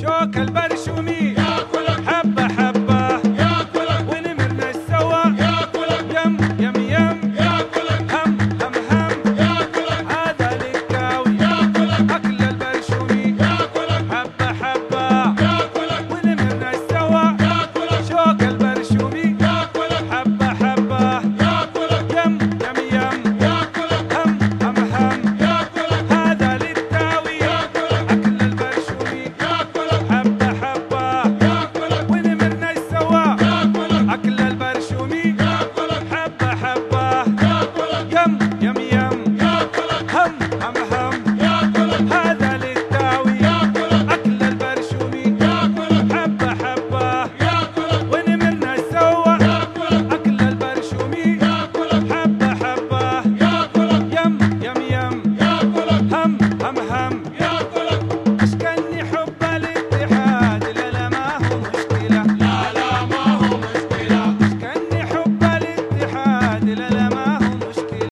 choca el barrio.